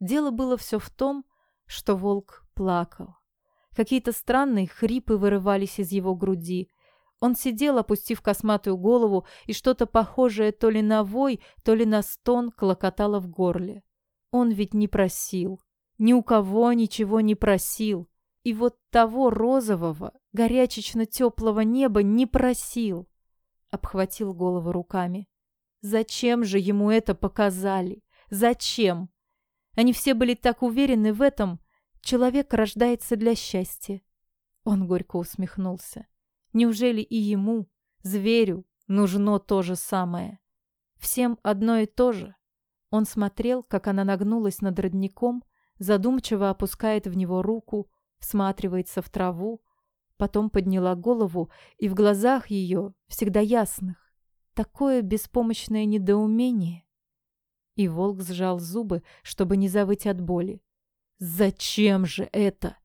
Дело было все в том, что волк плакал. Какие-то странные хрипы вырывались из его груди. Он сидел, опустив косматую голову, и что-то похожее то ли на вой, то ли на стон клокотало в горле. Он ведь не просил. Ни у кого ничего не просил. И вот того розового, горячечно-теплого неба не просил. Обхватил голову руками. Зачем же ему это показали? Зачем? Они все были так уверены в этом. Человек рождается для счастья. Он горько усмехнулся. Неужели и ему, зверю, нужно то же самое? Всем одно и то же. Он смотрел, как она нагнулась над родником, задумчиво опускает в него руку, всматривается в траву, потом подняла голову, и в глазах ее, всегда ясных, такое беспомощное недоумение. И волк сжал зубы, чтобы не завыть от боли. «Зачем же это?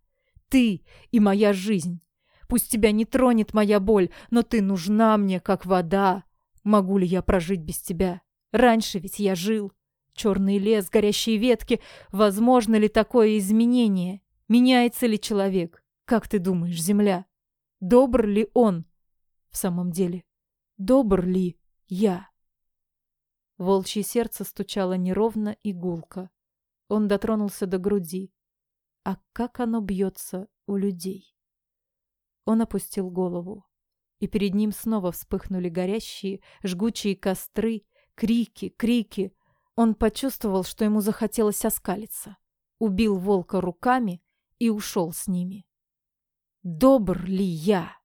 Ты и моя жизнь! Пусть тебя не тронет моя боль, но ты нужна мне, как вода! Могу ли я прожить без тебя? Раньше ведь я жил!» Черный лес, горящие ветки. Возможно ли такое изменение? Меняется ли человек? Как ты думаешь, земля? Добр ли он? В самом деле, добр ли я? Волчье сердце стучало неровно и гулко. Он дотронулся до груди. А как оно бьется у людей? Он опустил голову. И перед ним снова вспыхнули горящие, жгучие костры, крики, крики. Он почувствовал, что ему захотелось оскалиться. Убил волка руками и ушел с ними. «Добр ли я?»